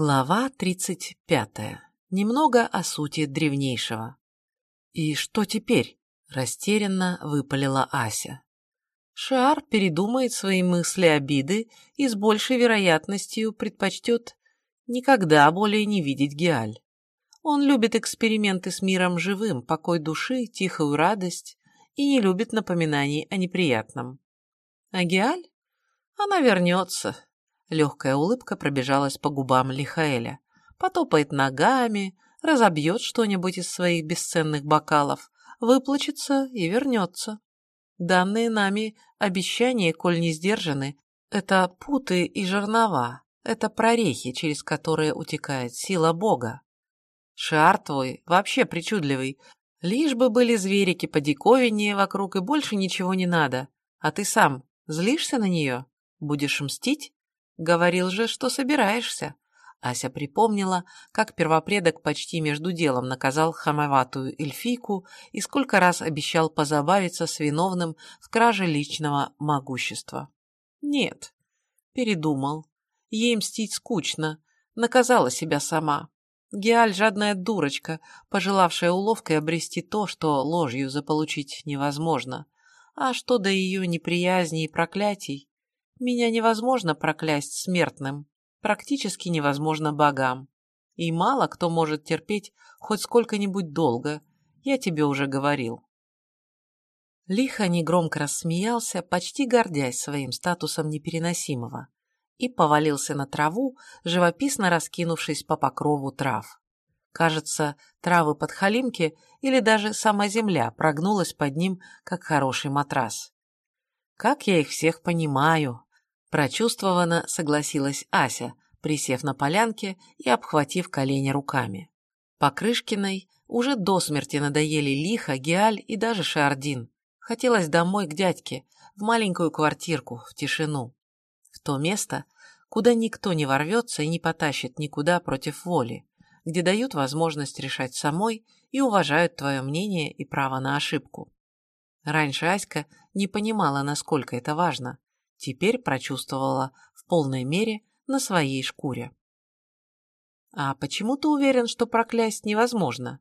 Глава 35. Немного о сути древнейшего. «И что теперь?» – растерянно выпалила Ася. Шар передумает свои мысли обиды и с большей вероятностью предпочтет никогда более не видеть Геаль. Он любит эксперименты с миром живым, покой души, тихую радость и не любит напоминаний о неприятном. А Геаль? Она вернется, Легкая улыбка пробежалась по губам Лихаэля. Потопает ногами, разобьет что-нибудь из своих бесценных бокалов, выплачется и вернется. Данные нами обещания, коль не сдержаны, это путы и жернова, это прорехи, через которые утекает сила Бога. Шар твой вообще причудливый, лишь бы были зверики по диковине вокруг и больше ничего не надо. А ты сам злишься на нее? Будешь мстить? Говорил же, что собираешься. Ася припомнила, как первопредок почти между делом наказал хамоватую эльфийку и сколько раз обещал позабавиться с виновным в краже личного могущества. Нет, передумал. Ей мстить скучно, наказала себя сама. Геаль – жадная дурочка, пожелавшая уловкой обрести то, что ложью заполучить невозможно. А что до ее неприязни и проклятий, меня невозможно проклясть смертным, практически невозможно богам. И мало кто может терпеть хоть сколько-нибудь долго, я тебе уже говорил. Лихо негромко рассмеялся, почти гордясь своим статусом непереносимого, и повалился на траву, живописно раскинувшись по покрову трав. Кажется, травы подхалимки или даже сама земля прогнулась под ним, как хороший матрас. Как я их всех понимаю, Прочувствованно согласилась Ася, присев на полянке и обхватив колени руками. Покрышкиной уже до смерти надоели Лиха, Геаль и даже Шардин. Хотелось домой к дядьке, в маленькую квартирку, в тишину. В то место, куда никто не ворвется и не потащит никуда против воли, где дают возможность решать самой и уважают твое мнение и право на ошибку. Раньше Аська не понимала, насколько это важно, теперь прочувствовала в полной мере на своей шкуре. «А почему ты уверен, что проклясть невозможно?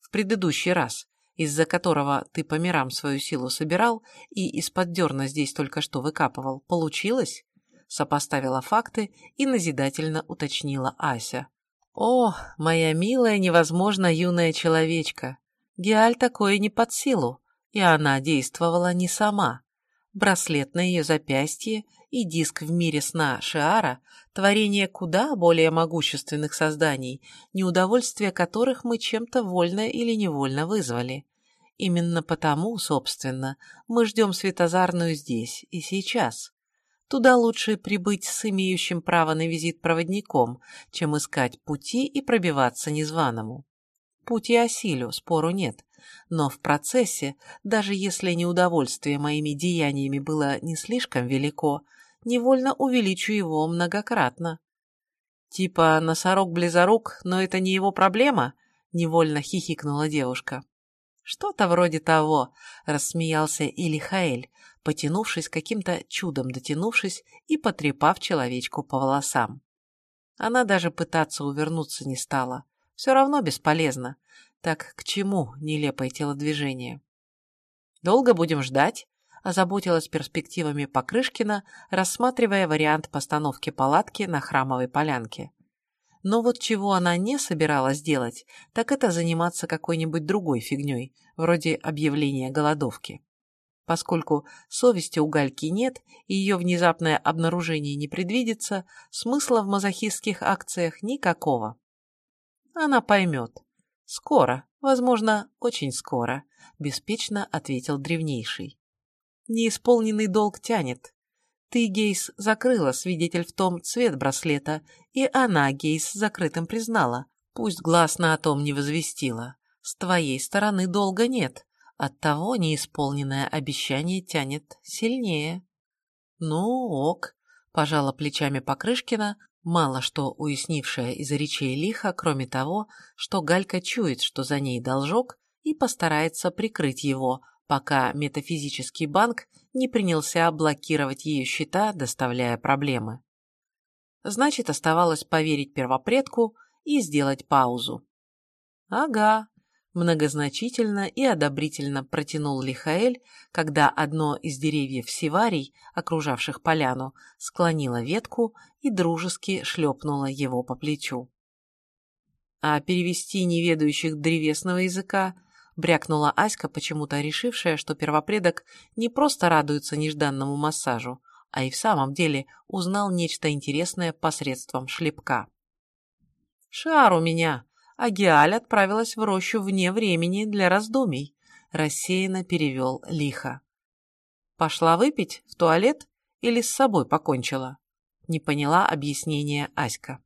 В предыдущий раз, из-за которого ты по мирам свою силу собирал и из-под дерна здесь только что выкапывал, получилось?» Сопоставила факты и назидательно уточнила Ася. «О, моя милая, невозможно юная человечка! Геаль такое не под силу, и она действовала не сама браслет на ее запястье и диск в мире сна Шиара – творение куда более могущественных созданий, неудовольствие которых мы чем-то вольно или невольно вызвали. Именно потому, собственно, мы ждем Светозарную здесь и сейчас. Туда лучше прибыть с имеющим право на визит проводником, чем искать пути и пробиваться незваному. Пути осилю, спору нет но в процессе, даже если неудовольствие моими деяниями было не слишком велико, невольно увеличу его многократно. Типа носорог-близорук, но это не его проблема? Невольно хихикнула девушка. Что-то вроде того, рассмеялся Илихаэль, потянувшись каким-то чудом дотянувшись и потрепав человечку по волосам. Она даже пытаться увернуться не стала. Все равно бесполезно. Так к чему нелепое телодвижение? «Долго будем ждать?» – озаботилась перспективами Покрышкина, рассматривая вариант постановки палатки на храмовой полянке. Но вот чего она не собиралась делать, так это заниматься какой-нибудь другой фигней, вроде объявления голодовки. Поскольку совести у Гальки нет и ее внезапное обнаружение не предвидится, смысла в мазохистских акциях никакого. Она поймет, «Скоро, возможно, очень скоро», – беспечно ответил древнейший. «Неисполненный долг тянет. Ты, Гейс, закрыла, свидетель в том цвет браслета, и она, Гейс, закрытым признала, пусть гласно о том не возвестила. С твоей стороны долга нет, оттого неисполненное обещание тянет сильнее». «Ну, ок», – пожала плечами Покрышкина, мало что уяснившая из речей лиха, кроме того, что Галька чует, что за ней должок, и постарается прикрыть его, пока метафизический банк не принялся блокировать ее счета, доставляя проблемы. Значит, оставалось поверить первопредку и сделать паузу. «Ага», – многозначительно и одобрительно протянул Лихаэль, когда одно из деревьев сиварий, окружавших поляну, склонило ветку и дружески шлепнуло его по плечу. А перевести неведающих древесного языка брякнула Аська, почему-то решившая, что первопредок не просто радуется нежданному массажу, а и в самом деле узнал нечто интересное посредством шлепка. «Шар у меня!» А Геаль отправилась в рощу вне времени для раздумий, рассеянно перевел лихо. «Пошла выпить? В туалет? Или с собой покончила?» Не поняла объяснения Аська.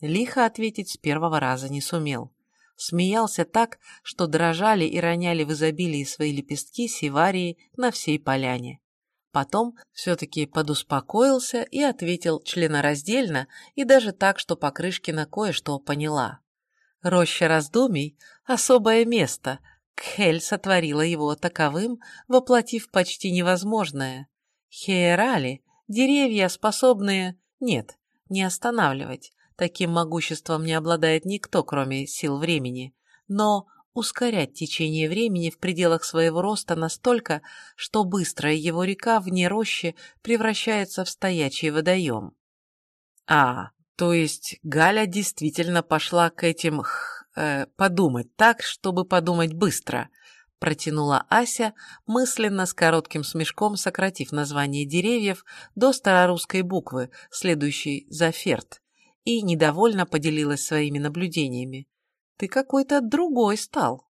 Лихо ответить с первого раза не сумел. Смеялся так, что дрожали и роняли в изобилии свои лепестки сиварии на всей поляне. Потом все-таки подуспокоился и ответил членораздельно и даже так, что Покрышкина кое-что поняла. Роща раздумий – особое место. Кхель сотворила его таковым, воплотив почти невозможное. Хеерали – деревья, способные… Нет, не останавливать. Таким могуществом не обладает никто, кроме сил времени. Но ускорять течение времени в пределах своего роста настолько, что быстрая его река вне рощи превращается в стоячий водоем. А, то есть Галя действительно пошла к этим э, подумать так, чтобы подумать быстро, протянула Ася, мысленно с коротким смешком сократив название деревьев до старорусской буквы, следующей за ферт, и недовольно поделилась своими наблюдениями. Ты какой-то другой стал.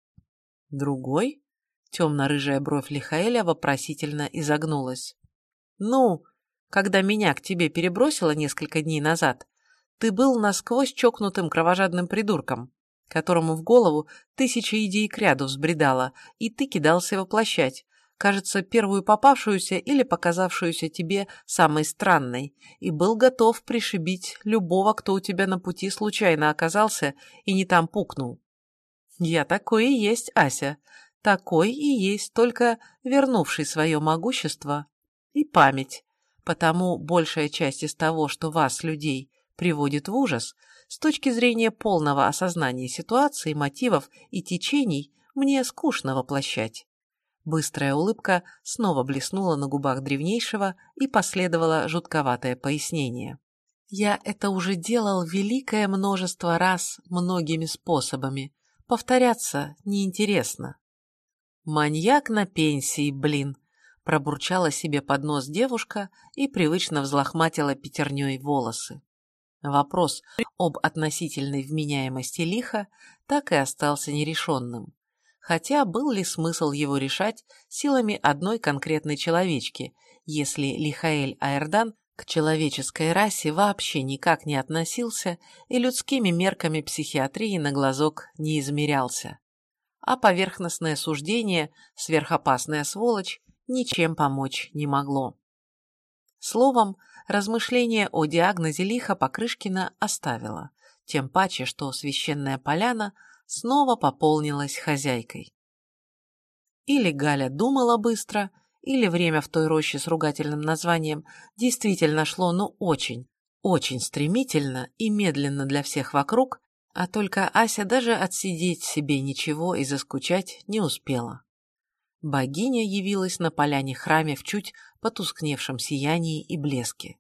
Другой? Темно-рыжая бровь Лихаэля вопросительно изогнулась. Ну, когда меня к тебе перебросило несколько дней назад, ты был насквозь чокнутым кровожадным придурком, которому в голову тысяча идей кряду взбредала, и ты кидался воплощать, кажется, первую попавшуюся или показавшуюся тебе самой странной, и был готов пришибить любого, кто у тебя на пути случайно оказался и не там пукнул. Я такой и есть, Ася, такой и есть, только вернувший свое могущество и память, потому большая часть из того, что вас, людей, приводит в ужас, с точки зрения полного осознания ситуации, мотивов и течений, мне скучно воплощать. Быстрая улыбка снова блеснула на губах древнейшего и последовало жутковатое пояснение. Я это уже делал великое множество раз многими способами. Повторяться неинтересно. Маньяк на пенсии, блин, пробурчала себе под нос девушка и привычно взлохматила пятерней волосы. Вопрос об относительной вменяемости лиха так и остался нерешенным хотя был ли смысл его решать силами одной конкретной человечки, если Лихаэль Аэрдан к человеческой расе вообще никак не относился и людскими мерками психиатрии на глазок не измерялся. А поверхностное суждение «сверхопасная сволочь» ничем помочь не могло. Словом, размышление о диагнозе лиха Покрышкина оставила, тем паче, что священная поляна – снова пополнилась хозяйкой. Или Галя думала быстро, или время в той роще с ругательным названием действительно шло ну очень, очень стремительно и медленно для всех вокруг, а только Ася даже отсидеть себе ничего и заскучать не успела. Богиня явилась на поляне храме в чуть потускневшем сиянии и блеске.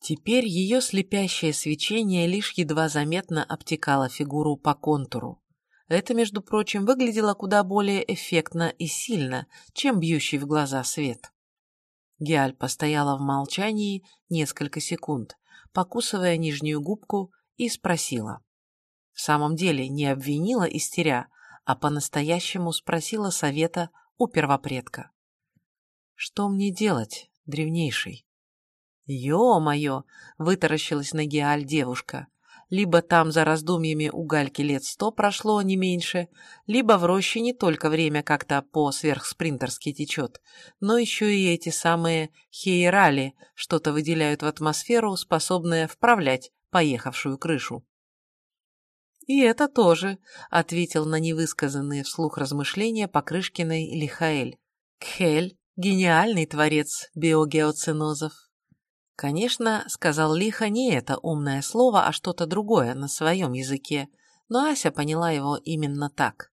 Теперь ее слепящее свечение лишь едва заметно обтекало фигуру по контуру. Это, между прочим, выглядело куда более эффектно и сильно, чем бьющий в глаза свет. Геаль постояла в молчании несколько секунд, покусывая нижнюю губку, и спросила. В самом деле не обвинила истеря, а по-настоящему спросила совета у первопредка. «Что мне делать, древнейший?» «Ё-моё!» — вытаращилась на Геаль девушка либо там за раздумьями у Гальки лет сто прошло, не меньше, либо в роще не только время как-то по-сверхспринтерски течет, но еще и эти самые хейрали что-то выделяют в атмосферу, способное вправлять поехавшую крышу. «И это тоже», — ответил на невысказанные вслух размышления Покрышкиной Лихаэль. «Кхель — гениальный творец биогеоцинозов». Конечно, сказал лихо не это умное слово, а что-то другое на своем языке, но Ася поняла его именно так.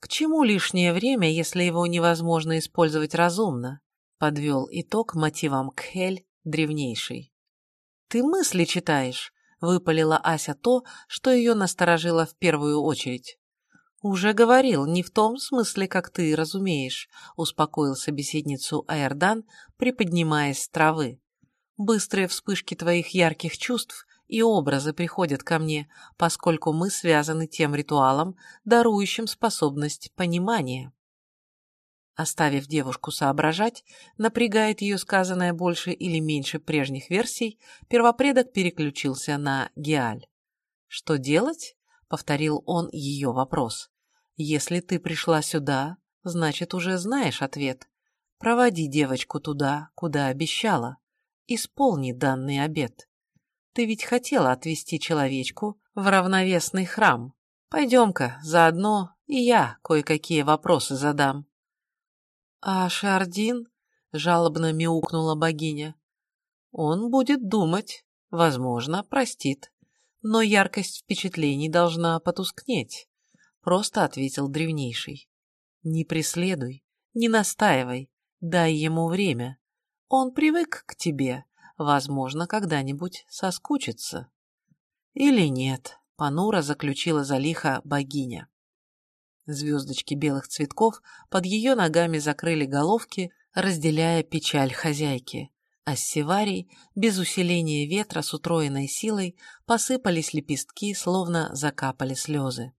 К чему лишнее время, если его невозможно использовать разумно? Подвел итог мотивам Кхель древнейший. Ты мысли читаешь, выпалила Ася то, что ее насторожило в первую очередь. «Уже говорил, не в том смысле, как ты разумеешь», — успокоил собеседницу Аэрдан, приподнимаясь с травы. «Быстрые вспышки твоих ярких чувств и образы приходят ко мне, поскольку мы связаны тем ритуалом, дарующим способность понимания». Оставив девушку соображать, напрягает ее сказанное больше или меньше прежних версий, первопредок переключился на Геаль. «Что делать?» — повторил он ее вопрос. «Если ты пришла сюда, значит, уже знаешь ответ. Проводи девочку туда, куда обещала. Исполни данный обет. Ты ведь хотела отвести человечку в равновесный храм. Пойдем-ка, заодно и я кое-какие вопросы задам». «А Шардин?» — жалобно мяукнула богиня. «Он будет думать, возможно, простит но яркость впечатлений должна потускнеть», — просто ответил древнейший. «Не преследуй, не настаивай, дай ему время. Он привык к тебе, возможно, когда-нибудь соскучится». «Или нет», — понуро заключила залиха богиня. Звездочки белых цветков под ее ногами закрыли головки, разделяя печаль хозяйки а с севарий, без усиления ветра с утроенной силой, посыпались лепестки, словно закапали слезы.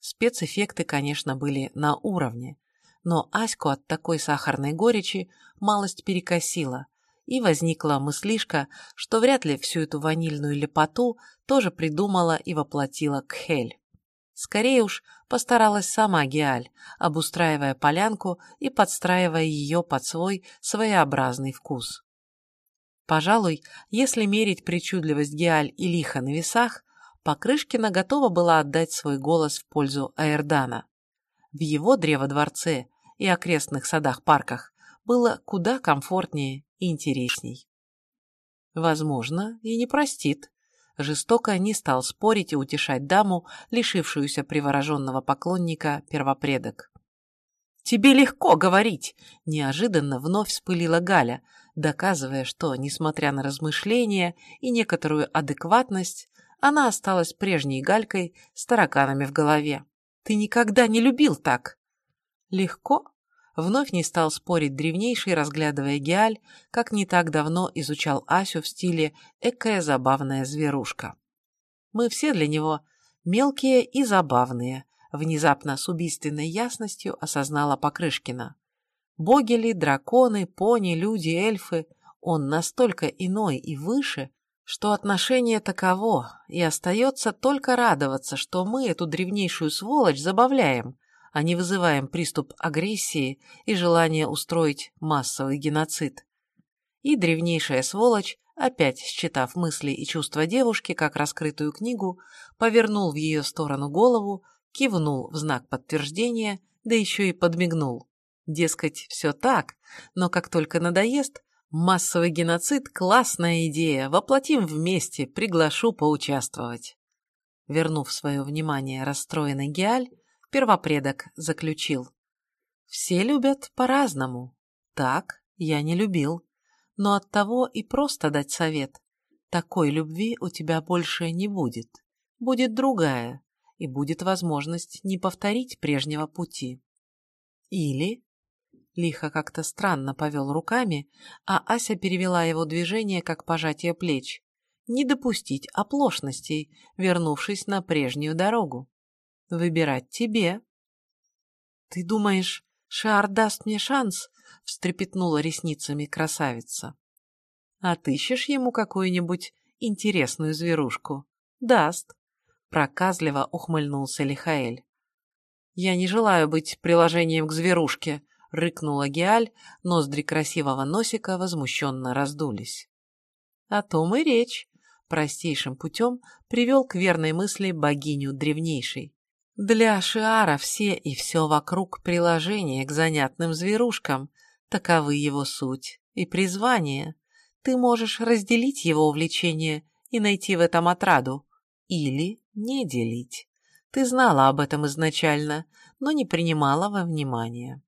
Спецэффекты, конечно, были на уровне, но Аську от такой сахарной горечи малость перекосила, и возникла мыслишка, что вряд ли всю эту ванильную лепоту тоже придумала и воплотила Кхель. Скорее уж постаралась сама Геаль, обустраивая полянку и подстраивая ее под свой своеобразный вкус. Пожалуй, если мерить причудливость Геаль и лиха на весах, Покрышкина готова была отдать свой голос в пользу Аэрдана. В его древодворце и окрестных садах-парках было куда комфортнее и интересней. Возможно, и не простит. Жестоко не стал спорить и утешать даму, лишившуюся привороженного поклонника первопредок. «Тебе легко говорить!» – неожиданно вновь вспылила Галя, доказывая, что, несмотря на размышления и некоторую адекватность, она осталась прежней галькой с тараканами в голове. «Ты никогда не любил так!» «Легко?» Вновь не стал спорить древнейший, разглядывая Геаль, как не так давно изучал Асю в стиле «экая забавная зверушка». «Мы все для него мелкие и забавные», внезапно с убийственной ясностью осознала Покрышкина. Боги ли, драконы, пони, люди, эльфы, он настолько иной и выше, что отношение таково, и остается только радоваться, что мы эту древнейшую сволочь забавляем, а не вызываем приступ агрессии и желание устроить массовый геноцид. И древнейшая сволочь, опять считав мысли и чувства девушки как раскрытую книгу, повернул в ее сторону голову, кивнул в знак подтверждения, да еще и подмигнул. Дескать, все так, но как только надоест, массовый геноцид – классная идея, воплотим вместе, приглашу поучаствовать. Вернув свое внимание расстроенный Геаль, первопредок заключил. Все любят по-разному. Так я не любил. Но от того и просто дать совет. Такой любви у тебя больше не будет. Будет другая, и будет возможность не повторить прежнего пути. Или Лихо как-то странно повел руками, а Ася перевела его движение как пожатие плеч. Не допустить оплошностей, вернувшись на прежнюю дорогу. Выбирать тебе. «Ты думаешь, Шар даст мне шанс?» — встрепетнула ресницами красавица. «Отыщешь ему какую-нибудь интересную зверушку?» «Даст», — проказливо ухмыльнулся Лихаэль. «Я не желаю быть приложением к зверушке», рыкнула Геаль, ноздри красивого носика возмущенно раздулись. О том и речь. Простейшим путем привел к верной мысли богиню древнейшей. Для Шиара все и все вокруг приложения к занятным зверушкам, таковы его суть и призвание. ты можешь разделить его увлечение и найти в этом отраду, или не делить. Ты знала об этом изначально, но не принимала во внимание.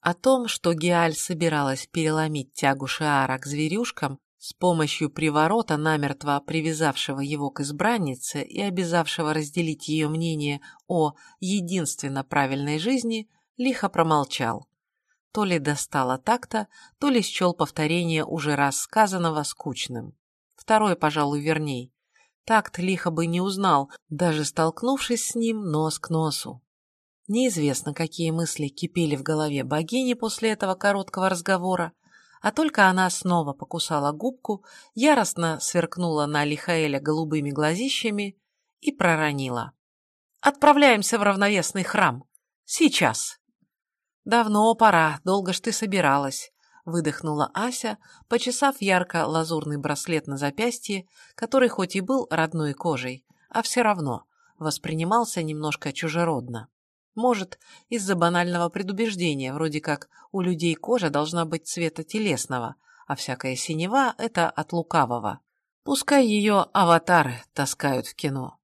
О том, что Геаль собиралась переломить тягу Шиара к зверюшкам с помощью приворота, намертво привязавшего его к избраннице и обязавшего разделить ее мнение о единственно правильной жизни, лихо промолчал. То ли достало так-то, то ли счел повторение уже раз сказанного скучным. Второй, пожалуй, верней. Такт лихо бы не узнал, даже столкнувшись с ним нос к носу. Неизвестно, какие мысли кипели в голове богини после этого короткого разговора, а только она снова покусала губку, яростно сверкнула на Лихаэля голубыми глазищами и проронила. «Отправляемся в равновесный храм. Сейчас!» «Давно пора, долго ж ты собиралась», — выдохнула Ася, почесав ярко-лазурный браслет на запястье, который хоть и был родной кожей, а все равно воспринимался немножко чужеродно. Может, из-за банального предубеждения, вроде как у людей кожа должна быть цвета телесного, а всякая синева – это от лукавого. Пускай ее аватары таскают в кино.